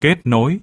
kết nối.